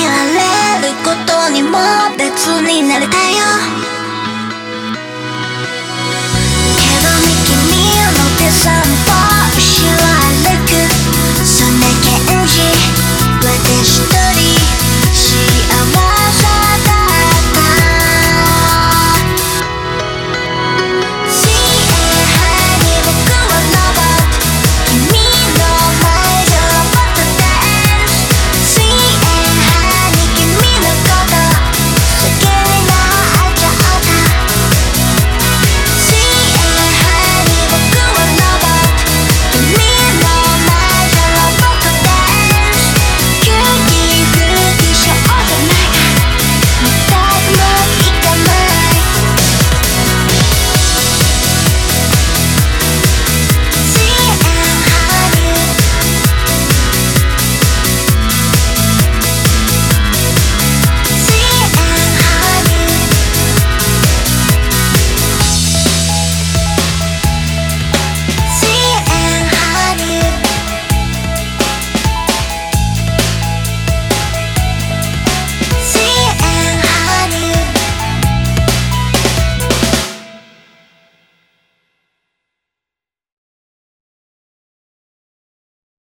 れることにも別になれたよ。